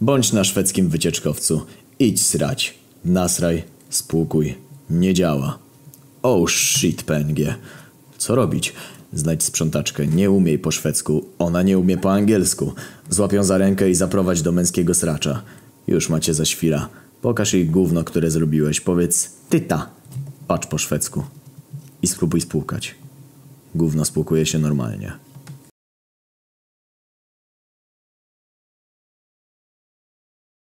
Bądź na szwedzkim wycieczkowcu. Idź srać. Nasraj, spłukuj. Nie działa. Oh shit, PNG. Co robić? Znajdź sprzątaczkę. Nie umiej po szwedzku. Ona nie umie po angielsku. Złapią za rękę i zaprowadź do męskiego sracza. Już macie za świra. Pokaż jej gówno, które zrobiłeś. Powiedz tyta. Patrz po szwedzku. I spróbuj spłukać. Gówno spłukuje się normalnie.